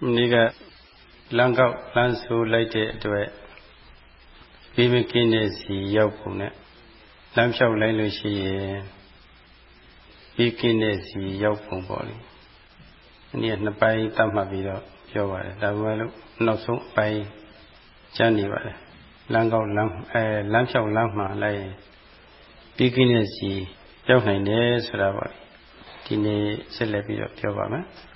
ဒီကလမ်းကောက်လမ်းဆိုးလိုက်တဲ့အတွက်ဘေးမကင်းတဲ့စီရောက်ပုံနဲ့လမ်းလျှောက်လိုက်လို့ရှိရင်ဘေးကင်းတဲ့စီရောက်ပုံပေါ့လေ။ဒီနှစ်ပိုင်းတတ်မှတ်ပြီးတော့ပြောပါတယ်။ဒါပေမဲ့လို့နောက်ဆုံးအပိုင်းကျမ်းနေပါတယ်။လမ်းကောက်လမ်းအဲလမ်းလျှောက်လမ်းမှလိုက်ရင်ဘေးကင်းတဲ့စီရောက်နိုင်တယ်ဆိုတာပေါ့။ဒီနေ့ဆက်လက်ပြီးတော့ပြောပါမယ်။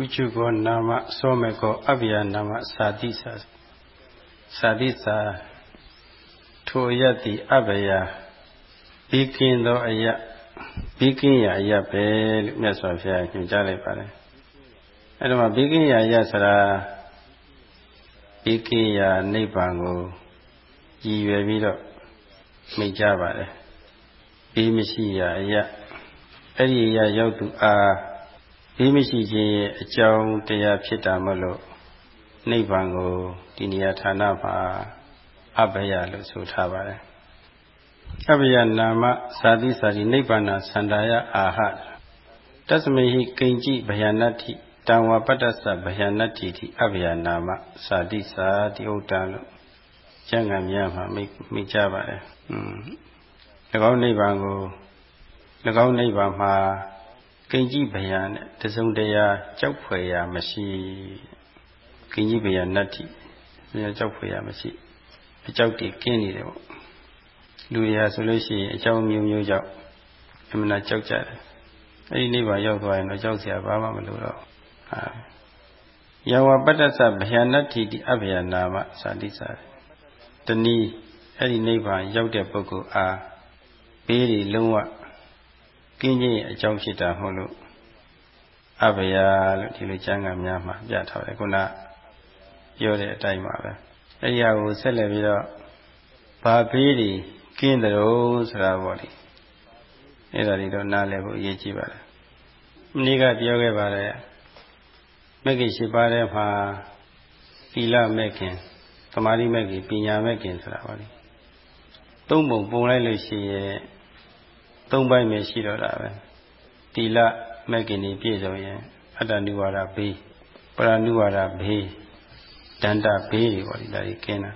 ဥချုကောနာမသောမေကောအဗျာနာမသာတိသာသာတိသာထိုအယတ်တိအဗျာပြီးကင်းသောအယတ်ပြီးကင်းရာအယတ်ပဲလို့မြတ်စွာဘုရားညွှန်ကြားလိုက်ပါတယ်အဲ့ဒါမှပြီးကင်းရာအယတ်ဆိုတာပြီးကင်းရာနိဗ္ဗာန်ကိုရည်ရွယ်ပြီးတော့မိတ်ကြပါတယ်ပြီးမရှိရာအယတ်အဲ့ဒီအယတ်ရောက်သူအား ဘေးမရှိခြင်းရဲ့အကြောင်းတရားဖြစ်တာမလို့နိဗ္ဗာန်ကိုဒီနေရာဌာနမှာအဘယလို့ဆိုထားပါတယ်အဘယနာမဇာတိစာတိနိဗ္ဗာန်သန္တာယအာဟတသမေဟိကိဉ္จิဗယနတ္တိတံဝပတ္တသဗယနတ္တိတိအဘယနာမဇာတိစာတိဥဒ္ဒလို့ကျမ်းဂန်များမှာမိမိကြပါတယ်။อืม၎င်းနိဗ္ဗာန်ကို၎င်းနိဗ္ဗာန်မှာ ကိဉ္ကြီးဗျာနဲ့တစုံတရာကြောက်ဖွယ်ရာမရှိကိဉ္ကြီးဗျာနတ္တိဘယ်ကြောက်ဖွယ်ရာမရှိအကြောက်တွေကင်းနေတယ်ပေါ့လူတွေဟာဆိုလို့ရှိရင်အကြောင်းမျိုးမျိုးကြောင့်အမှန်တရားကြောက်ကြတယ်အဲ့ဒီနိဗ္ဗာန်ရောက်သွားရင်တော့ကြောက်စရာဘာမှမလိုတော့ဟာယဝပတ္တသဗျာနတ္တိတိအဗျာနာမသာတိစာတနည်းအဲ့ဒီနိဗ္ဗာန်ရောက်တဲ့ပုဂ္ဂိုလ်အားဘေးတွေလုံးဝ ကင်းခြင်းအကြောင်းဖြစ်တာမဟုတ်လို့အဘယလို့ဒီလိုကျမ်းဂန်များမှာပြထားတယ်ခုနပြောတဲ့အတိုင်းပါပဲအဲ့ဒီဟာကိုဆက်လက်ပြီးတော့ဘာဘေးတွေကင်းတယ်လို့ဆိုတာပေါ့လေအဲ့ဒါတွေတော့နားလည်ဖို့အရေးကြီးပါတယ်မနေ့ကပြောခဲ့ပါတယ်မဂ္ဂင်၈ပါးထဲမှာသီလမဲ့ခင်သမာဓိမဲ့ခင်ပညာမဲ့ခင်ဆိုတာပါလေသုံးပုံပုံလိုက်လို့ရှိရင် သုံးပိုင်းပဲရှိတော့တာပဲတီလမက်ကင်ကြီးပြည့်စုံရင်အတ္တနုဝါဒဘေးပရနုဝါဒဘေးဒန္တဘေးတွေပေါ့ဒီဒါကြီးကင်းတာ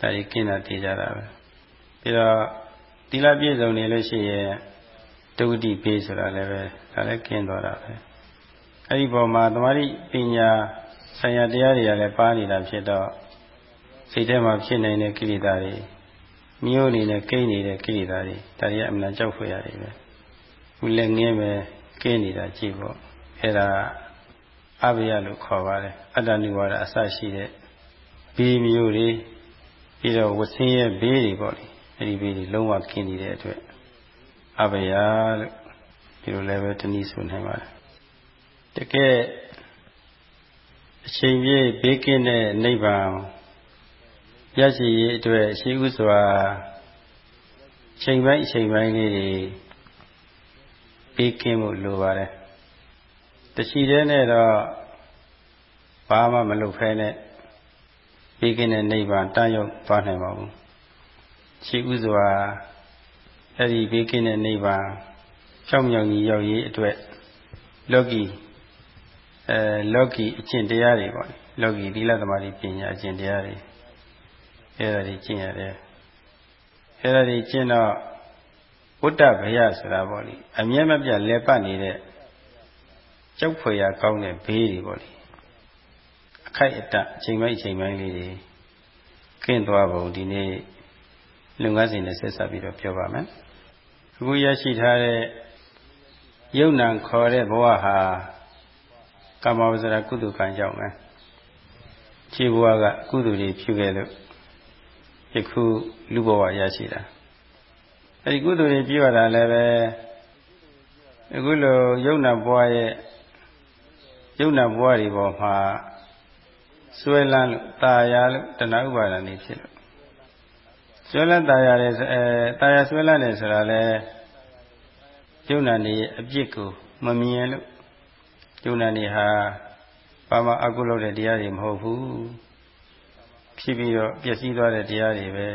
ဒါကြီးကင်းတာသိကြတာပဲပြီးတော့တီလပြည့်စုံနေလို့ရှိရင်ဒုတိဘေးဆိုတာလည်းပဲဒါလည်းကင်းသွားတာပဲအဲ့ဒီပေါ်မှာသမာဓိပညာဆံရတရားတွေကလည်းပါနေတာဖြစ်တော့စိတ်ထဲမှာဖြစ်နေတဲ့ကိလေသာတွေ မျိုးအနေနဲ့ကိန်းနေတဲ့ကိလေသာတွေဒါတွေအမှန်ကြောက်ဖွယ်ရတယ်ပဲခုလည်းငင်းပဲကိန်းနေတာကြည့်ပေါ့အဲ့ဒါအဘယလို့ခေါ်ပါတယ်အတ္တနိဝါဒအစရှိတဲ့ဘေးမျိုးတွေပြီးတော့ဝဆင်းရဲ့ဘေးတွေပေါ့လေအဲ့ဒီဘေးတွေလုံးဝကင်းနေတဲ့အတွက်အဘယလို့ဒီလိုလည်းပဲတနည်းဆိုနိုင်ပါတယ်တကယ်အချိန်ပြည့်ဘေးကင်းတဲ့နိဗ္ဗာန် ရရှိရေးအတွက်ရှိဥစွာချိန်ပိုင်းချိန်ပိုင်းလေးတွေပြီးကင်းမှုလိုပါတယ်တချီတဲ့နဲ့တော့ဘာမှမလုပ်ဖဲနဲ့ပြီးကင်းတဲ့နိဗ္ဗာန်တန်းရောက်သွားနိုင်ပါဘူးရှိဥစွာအဲ့ဒီပြီးကင်းတဲ့နိဗ္ဗာန်ကြောက်မြောင်ကြီးရောက်ရေးအတွက်လောကီအဲလောကီအကျင့်တရားတွေပေါ့လောကီသီလသမာဓိပညာအကျင့်တရားတွေ အဲ့ဒါတွေကျင့်ရတယ်အဲ့ဒါတွေကျင့်တော့ဝတ္တဗယဆိုတာပေါ့လေအမြဲမပြတ်လဲပတ်နေတဲ့ကြောက်ဖွယ်ရကောင်းတဲ့ဘေးတွေပေါ့လေအခိုက်အတန့်အချိန်ပိုင်းအချိန်ပိုင်းလေးတွေကင်းသွားပုံဒီနေ့လုံငန်းစဉ်နဲ့ဆက်ဆက်ပြီးတော့ပြောပါမယ်အခုရရှိထားတဲ့ယုံ nant ခေါ်တဲ့ဘဝဟာကမ္မဝဇ္ဇရာကုသကံကြောင့်ပဲခြေဘဝကကုသိုလ်တွေပြုခဲ့လို့ ယခုလူဘဝရရှိတာအဲဒီကုသိုလ်တွေပြုရတာလည်းပဲအခုလိုယုံနာဘဝရဲ့ယုံနာဘဝတွေပေါ်မှာဆွဲလန်းလို့ตาရလို့တဏှာဥပါဒဏ်နေဖြစ်လို့ဆွဲလန်းตาရတယ်အဲตาရဆွဲလန်းတယ်ဆိုတာလဲယုံနာနေအပြစ်ကိုမမြင်လို့ယုံနာနေဟာဘာမှအကုလို့တဲ့တရားတွေမဟုတ်ဘူး ဖြစ်ပြီးတော့ပျက်စီးသွားတဲ့တရားတွေပဲ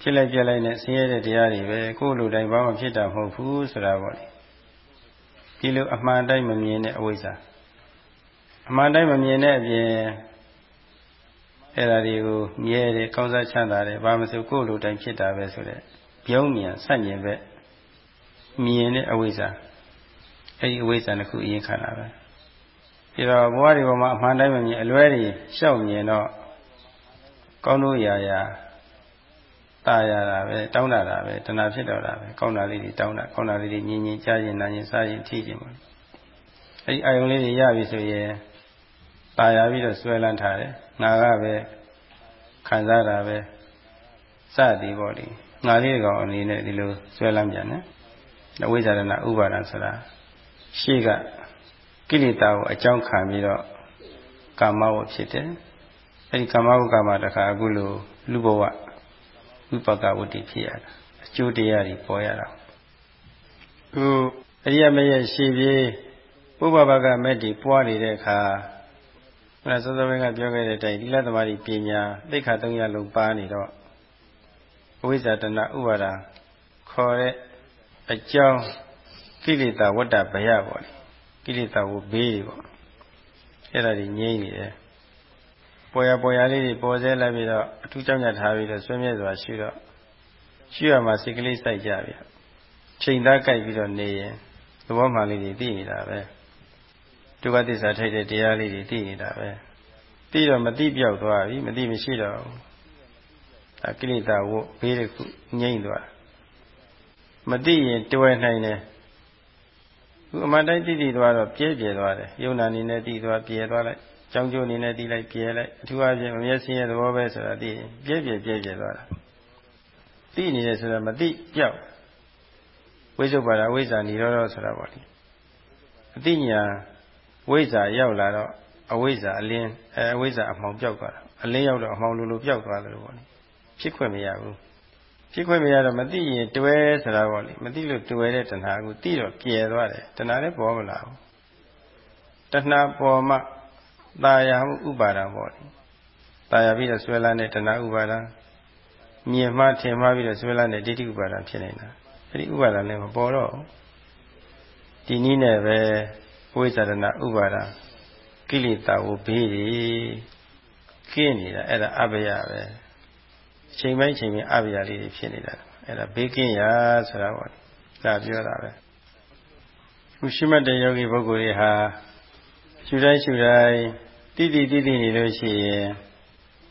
ဖြစ်လိုက်ပြက်လိုက်နဲ့ဆင်းရဲတဲ့တရားတွေပဲကိုယ်လိုတိုင်းဘာမှဖြစ်တာမဟုတ်ဘူးဆိုတာပေါ့လေဒီလိုအမှန်တိုင်းမမြင်တဲ့အဝိဇ္ဇာအမှန်တိုင်းမမြင်တဲ့အပြင်အဲ့ဒါတွေကိုမြဲတယ်ကောင်းစားချမ်းသာတယ်ဘာမဆိုကိုယ်လိုတိုင်းဖြစ်တာပဲဆိုတဲ့ပြုံးမြန်ဆန့်ကျင်ဘက်မြင်တဲ့အဝိဇ္ဇာအဲ့ဒီအဝိဇ္ဇာတစ်ခုအရင်ခံတာပဲပြီးတော့ဘဝတွေပေါ်မှာအမှန်တိုင်းမမြင်အလွဲတွေရှောက်မြင်တော့ ကောင်းလို့ရာရာတာရတာပဲတောင်းတာတာပဲတဏှာဖြစ်တော့တာပဲကောင်းတာလေးတွေတောင်းတာကောင်းတာလေးတွေညင်ညင်ကြားရင်နာရင်စားရင်ထိရင်ပေါ့အဲ့ဒီအာယုံလေးတွေရပြီဆိုရင်တာယာပြီးတော့ဆွဲလန်းထားတယ်ငါကပဲခံစားတာပဲစသည်ပေါ့လေငါလေးကောင်အနေနဲ့ဒီလိုဆွဲလန်းပြန်တယ်အဝိဇ္ဇာရဏဥပါဒံဆိုတာရှေ့ကကိလေသာကိုအကြောင်းခံပြီးတော့ကာမဝဖြစ်တယ် အဲဒီကာမဝကာမတခါအခုလိုလူဘဝဝိပကဝတ္တိဖြစ်ရတာအကျိုးတရားတွေပေါ်ရတာခုအရိယမရဲ့ရှေ့ပြေးပုဗ္ဗဘကမက်တီပွားနေတဲ့အခါဘုရားစောစောကပြောခဲ့တဲ့အတိုင်းသီလသမารိပညာသိက္ခာ၃ရပ်လုံးပါနေတော့အဝိဇ္ဇာတဏဥပါဒာခေါ်တဲ့အကြောင်းကိလေသာဝတ္တဘယပေါ့လေကိလေသာကိုဘေးတွေပေါ့အဲ့ဒါတွေငြိမ့်နေတယ် ပေါ်ရပေါ်ရလေးတွေပေါ်စဲလိုက်ပြီးတော့အထူးကြောင့်ညထားပြီးတော့ဆွေးမြဲစွာရှိတော့ရှိရမှာစိတ်ကလေးစိုက်ကြပြီချိန်သားကြိုက်ပြီးတော့နေရင်သဘောမှန်လေးတွေသိနေတာပဲဒုက္ခသစ္စာထိုက်တဲ့တရားလေးတွေသိနေတာပဲသိတော့မသိပြောက်သွားပြီမသိမရှိတော့ဘူးအကိလေသာဝတ်ဘေးတစ်ခုငြိမ့်သွားမသိရင်တွယ်နိုင်တယ်ခုအမှန်တိုင်းသိသိသွားတော့ပြဲပြဲသွားတယ်ယုံနာနေနဲ့သိသွားပြဲသွားလိုက် ကြောင်းကျိုးအနေနဲ့တီးလိုက်ပြဲလိုက်အထူးအဖြင့်မမျက်စိရဲ့သဘောပဲဆိုတာသိရင်ပြဲပြဲပြဲပြဲသွားတာသိနေတယ်ဆိုတာမသိကြောက်ဝိသုပါဒဝိဇ္ဇာនិရောဓဆိုတာပေါ့လေအသိဉာဏ်ဝိဇ္ဇာရောက်လာတော့အဝိဇ္ဇာအလင်းအဲအဝိဇ္ဇာအမှောင်ပြောက်သွားတာအလင်းရောက်တော့အမှောင်လိုလိုပြောက်သွားတယ်လို့ပေါ့လေဖြစ်ခွင့်မရဘူးဖြစ်ခွင့်မရတော့မသိရင်တွဲဆိုတာပေါ့လေမသိလို့တွဲတဲ့တဏှာကိုသိတော့ကျဲသွားတယ်တဏှာလည်းပေါ်မလာဘူးတဏှာပေါ်မှ ตาယာမှုဥပါဒံပေါ့လေตาယာပြီးတော့ဆွဲလန်းတဲ့တဏှာဥပါဒံမြင်မှထင်မှပြီးတော့ဆွဲလန်းတဲ့ဒိဋ္ဌိဥပါဒံဖြစ်နေတာအဲဒီဥပါဒံလည်းမပေါ်တော့ဒီနည်းနဲ့ပဲဝိဇာရဏဥပါဒံကိလေသာကိုဘေးကြီးကင်းနေတာအဲ့ဒါအဘယပဲချိန်ပိုင်းချိန်ပိုင်းအဘယလေးတွေဖြစ်နေတာအဲ့ဒါဘေးကင်းရာဆိုတာပေါ့ဒါပြောတာပဲခုရှိမှတ်တဲ့ယောဂီပုဂ္ဂိုလ်တွေဟာ ရှူတိုင်းရှူတိုင်းတိတိတိတိနေလို့ရှိရင်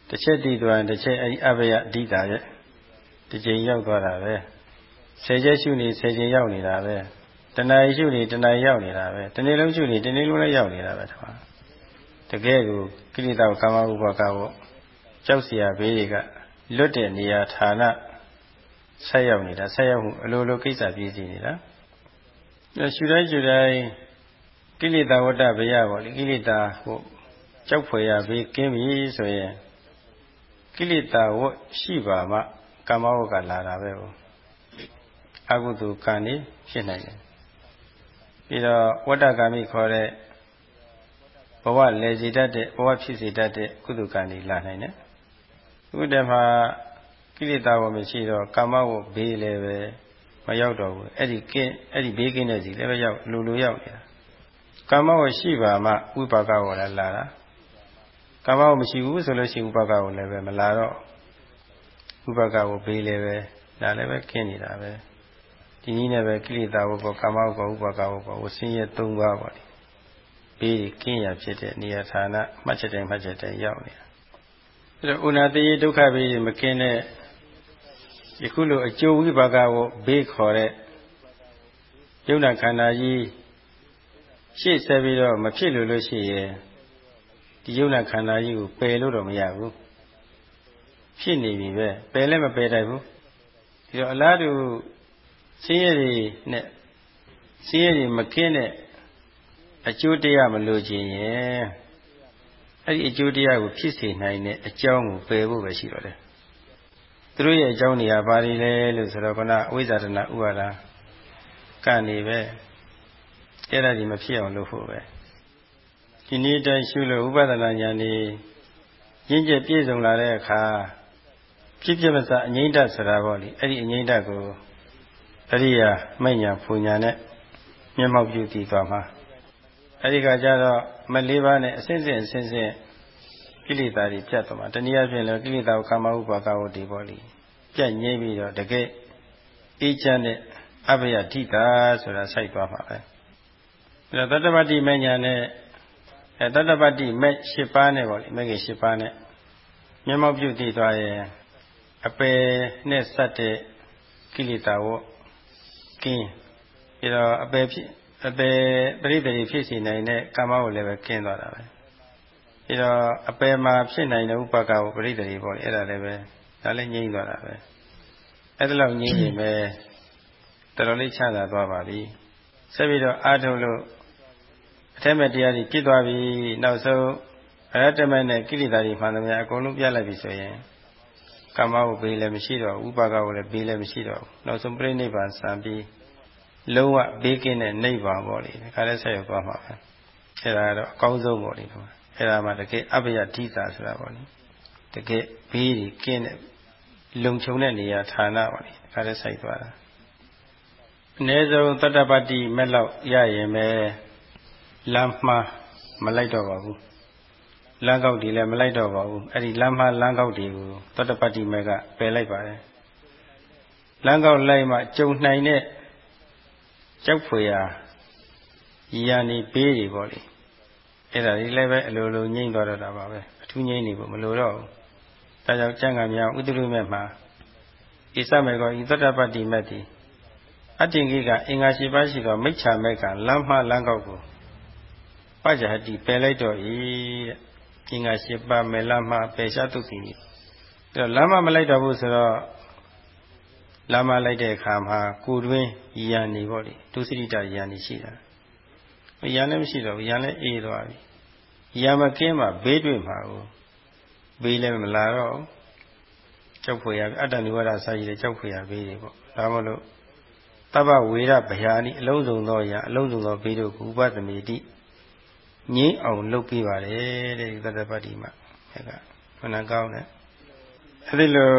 တစ်ချက်တည်သွားတစ်ချက်အဲဒီအဘယအဓိတာရဲ့တစ်ချိန်ရောက်သွားတာပဲဆယ်ချက်ရှုနေဆယ်ချိန်ရောက်နေတာပဲတဏှာရှုနေတဏှာရောက်နေတာပဲတနေ့လုံးရှုနေတနေ့လုံးလည်းရောက်နေတာပဲတခါတကယ်ကိုကိရိတာကာမဥပါကဘောကြောက်เสียဘေးတွေကလွတ်တဲ့နေရာဌာနဆက်ရောက်နေတာဆက်ရောက်မှုအလိုလိုကိစ္စပြည့်စည်နေတာရှုတိုင်းရှုတိုင်း ကိလေသာဝတ္တဘယပေါ့လေကိလေသာဟိုကြောက်ဖွယ်ရဘေးကင်းပြီဆိုရင်ကိလေသာဝတ်ရှိပါမှကာမဝတ်ကလာတာပဲပေါ့အကုသိုလ်ကံနေဖြစ်နိုင်တယ်ပြီးတော့ဝတ္တကာမိခေါ်တဲ့ဘဝလေစီတတ်တဲ့ဘဝဖြစ်စေတတ်တဲ့ကုသိုလ်ကံတွေလာနိုင်တယ်အခုတည်းမှာကိလေသာဝတ်မရှိတော့ကာမဝတ်ဘေးလည်းပဲမရောက်တော့ဘူးအဲ့ဒီကင်းအဲ့ဒီဘေးကင်းတဲ့စီလည်းပဲရောက်လူလူရောက်နေတာ ကာမဝရှိပါမှဝိပါကဝလည်းလာတာကာမဝမရှိဘူးဆိုလို့ရှိရင်ဝိပါကဝလည်းပဲမလာတော့ဝိပါကဝဘေးလည်းပဲဒါလည်းပဲခင်းနေတာပဲဒီနည်းနဲ့ပဲကိလေသာဝဘောကာမဝဘောဝိပါကဝဘောဝဆင်းရဲ၃ပါးပါလေဘေးကင်းရဖြစ်တဲ့နေရာဌာနမှတ်ချက်တိုင်းမှတ်ချက်တိုင်းရောက်နေတာအဲတော့ဥနာတိဒုက္ခဘေးမကင်းတဲ့ယခုလိုအကျိုးဝိပါကဝဘေးခေါ်တဲ့ယုံနာခန္ဓာကြီး ရှေ့ဆက်ပြီးတော့မဖြစ်လို့လို့ရှိရင်ဒီယုံနာခန္ဓာကြီးကိုပယ်လို့တော့မရဘူးဖြစ်နေပြီပဲပယ်လည်းမပယ်နိုင်ဘူးဒီတော့အလားတူဆင်းရဲတွေနဲ့ဆင်းရဲတွေမကင်းတဲ့အကျိုးတရားမလို့ခြင်းရင်အဲ့ဒီအကျိုးတရားကိုဖြစ်စေနိုင်တဲ့အကြောင်းကိုပယ်ဖို့ပဲရှိတော့တယ်သူတို့ရဲ့အကြောင်းတွေကဘာတွေလဲလို့ဆိုတော့ခဏအဝိဇ္ဇာတနာဥပါဒာကနေပဲ အဲ့ဒါဒီမဖြစ်အောင်လုပ်ဖို့ပဲဒီနေ့တိုင်းရှုလို့ဥပဒနာဉာဏ်นี่ရင့်ကျက်ပြည့်စုံလာတဲ့အခါဖြစ်ဖြစ်မစအငိမ့်တဆိုတာပေါ့လေအဲ့ဒီအငိမ့်တကိုအရိယာမိညာဖူညာနဲ့မျက်မှောက်ပြုတည်သွားမှာအဲဒီကကြတော့မလေးပါးနဲ့အစဉ်စဉ်အစဉ်စဉ်ကိလေသာတွေပြတ်သွားမှာတနည်းအားဖြင့်လည်းကိလေသာကိုကာမဥပါကဝတ္တိပေါ့လေပြတ်ငြိမ့်ပြီးတော့တကယ်အေးချမ်းတဲ့အဘယထိတာဆိုတာစိုက်သွားမှာပဲ အဲတော့တတ္တပတ္တိမညာနဲ့အဲတတ္တပတ္တိမဲ့၈ပါးနဲ့ပေါ့လေမဲ့ကြီး၈ပါးနဲ့မျက်မှောက်ပြုတည်သွားရင်အပယ်နဲ့စက်တဲ့ကိလေသာဝကင်းပြီးတော့အပယ်ဖြစ်အပယ်ပရိသေဖြစ်စီနိုင်တဲ့ကာမကိုလည်းပဲကင်းသွားတာပဲပြီးတော့အပယ်မှာဖြစ်နိုင်တဲ့ဥပါကကိုပရိသေပေါ့လေအဲ့ဒါလည်းပဲဒါလည်းငြိမ့်သွားတာပဲအဲ့ဒါလောက်ငြိမ့်ရင်ပဲတော်တော်လေးချမ်းသာသွားပါပြီဆက်ပြီးတော့အာထုလို့ အထက်မဲ့တရားတွေပြစ်သွားပြီနောက်ဆုံးအရတ္တမဲ့နဲ့ကိလေသာတွေမှန်သမျှအကုန်လုံးပြလိုက်ပြီဆိုရင်ကာမဝဘေးလည်းမရှိတော့ဥပါကဝလည်းဘေးလည်းမရှိတော့နောက်ဆုံးပြိဋိဘံစံပြီးလုံးဝဘေးကင်းတဲ့နိဗ္ဗာန်ပေါ့လေဒါကြတဲ့ဆက်ရောက်သွားမှာပဲအဲ့ဒါကတော့အကောင်းဆုံးပေါ့လေအဲ့ဒါမှတကယ်အဘယဓိတာဆိုတာပေါ့လေတကယ်ဘေးကြီးကင်းတဲ့လုံခြုံတဲ့နေရာဌာနပေါ့လေဒါကြတဲ့ဆက်သွားတာအနည်းဆုံးတတ္တပတ္တိမဲ့လောက်ရရင်ပဲ လမ်းမှားမလိုက်တော့ပါဘူးလမ်းကောက်တွေလည်းမလိုက်တော့ပါဘူးအဲ့ဒီလမ်းမှားလမ်းကောက်တွေကိုတတ္တပတ္တိမဲ့ကပယ်လိုက်ပါတယ်လမ်းကောက်လိုက်မှကြုံနိုင်တဲ့ကြောက်ဖွေရာရန်နေပေးတွေပေါ့လေအဲ့ဒါဒီလည်းပဲအလိုလိုငြိမ့်သွားတော့တာပါပဲအထူးငြိမ့်နေဖို့မလိုတော့ဘူးဒါကြောင့်ကျမ်းဂန်များဥတ္တရုမြတ်မှာဣစမေကောဤသတ္တပတ္တိမက်တိအတ္တင်ကြီးကအင်္ဂါရှိပါရှိသောမိစ္ဆာမက်ကလမ်းမလမ်းကောက်ကို ပကြဟတိပယ်လိုက်တော့ဤတဲ့အင်္ဂါရှိပါမယ်လမ်းမပယ်ရှားတုတ်တိအဲ့တော့လမ်းမမလိုက်တော့ဘူးဆိုတော့လမ်းမလိုက်တဲ့အခါမှာကိုတွင်းရန်နေပေါ့လေဒုစရိတရန်နေရှိတာရန်လည်းမရှိတော့ဘူးရန်လည်းအေးသွားပြီရန်မကင်းမှဘေးတွေ့မှာကိုဘေးလည်းမလာတော့ကြောက်ဖွေရအတ္တနိဝရစာရည်တဲ့ကြောက်ဖွေရဘေးတွေပေါ့ဒါမှမဟုတ်တပ္ပဝေရဗျာနိအလုံးစုံသောရာအလုံးစုံသောဘေးတို့ကိုဥပသမေတိ ငြိမ့်အောင်လုပ်ပြပါတယ်တဲ့သတ္တပတ္တိမှာအဲကခဏကောင်းတယ်အဲဒီလို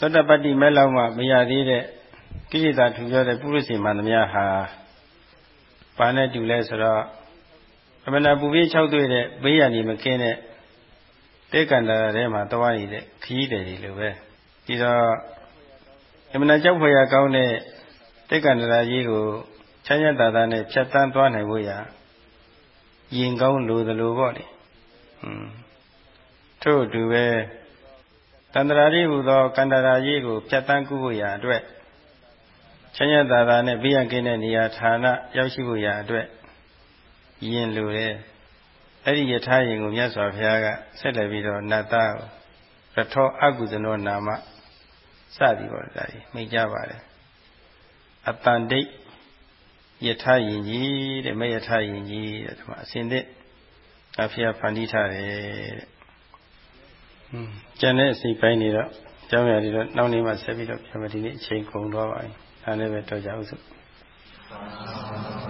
သတ္တပတ္တိမဲ့လောက်မှမရသေးတဲ့ကိလေသာထူပြောတဲ့ပုရိသေမှန်သမျှဟာဘာနဲ့တူလဲဆိုတော့အမနာပူပြေး၆တွေ့တဲ့ဘေးရန်ကြီးမကင်းတဲ့တေကန္တာထဲမှာသွားနေတဲ့ခရီးတယ်တွေလိုပဲဒီတော့အမနာကြောက်ဖွယ်ရကောင်းတဲ့တေကန္တာကြီးကိုချမ်းရတာတာနဲ့ဖြတ်တန်းသွားနိုင်ဖို့ရာ ရင်ကောင်းလိုသလိုပေါ့လေဟွန်းထို့အတူပဲတန္တရာကြီးဟူသောကန္တရာကြီးကိုဖြတ်တန်းကုဖို့ရာအတွက်ချမ်းရသာသာနဲ့ဘေးရန်ကင်းတဲ့နေရာဌာနရောက်ရှိဖို့ရာအတွက်ယင်လိုတယ်အဲ့ဒီယထာယင်ကိုမြတ်စွာဘုရားကဆက်လက်ပြီးတော့နတ်သားရထောအကုသနောနာမစသည်ပေါ့ဒါကြီးမိတ်ကြပါတယ်အတန်တိတ် ယထာယင်ကြီးတဲ့မယထာယင်ကြီးတဲ့ဒီမှာအစဉ်သစ်အဖေဖန်တီးထားတယ်တဲ့ကျန်တဲ့အစိပ်ပိုင်းတွေတော့ကျောင်းရည်တွေတော့နောက်နေ့မှဆက်ပြီးတော့ပြန်မဒီနေ့အချိန်ကုန်တော့ပါပြီ။ဒါလည်းပဲတော့ကြအောင်စို့။